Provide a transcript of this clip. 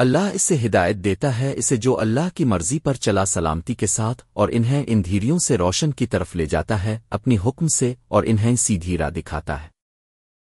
اللہ اسے ہدایت دیتا ہے، اسے جو اللہ کی مرضی پر چلا سلامتی کے ساتھ اور انہیں اندھیریوں سے روشن کی طرف لے جاتا ہے، اپنی حکم سے اور انہیں سیدھی راہ دکھاتا ہے۔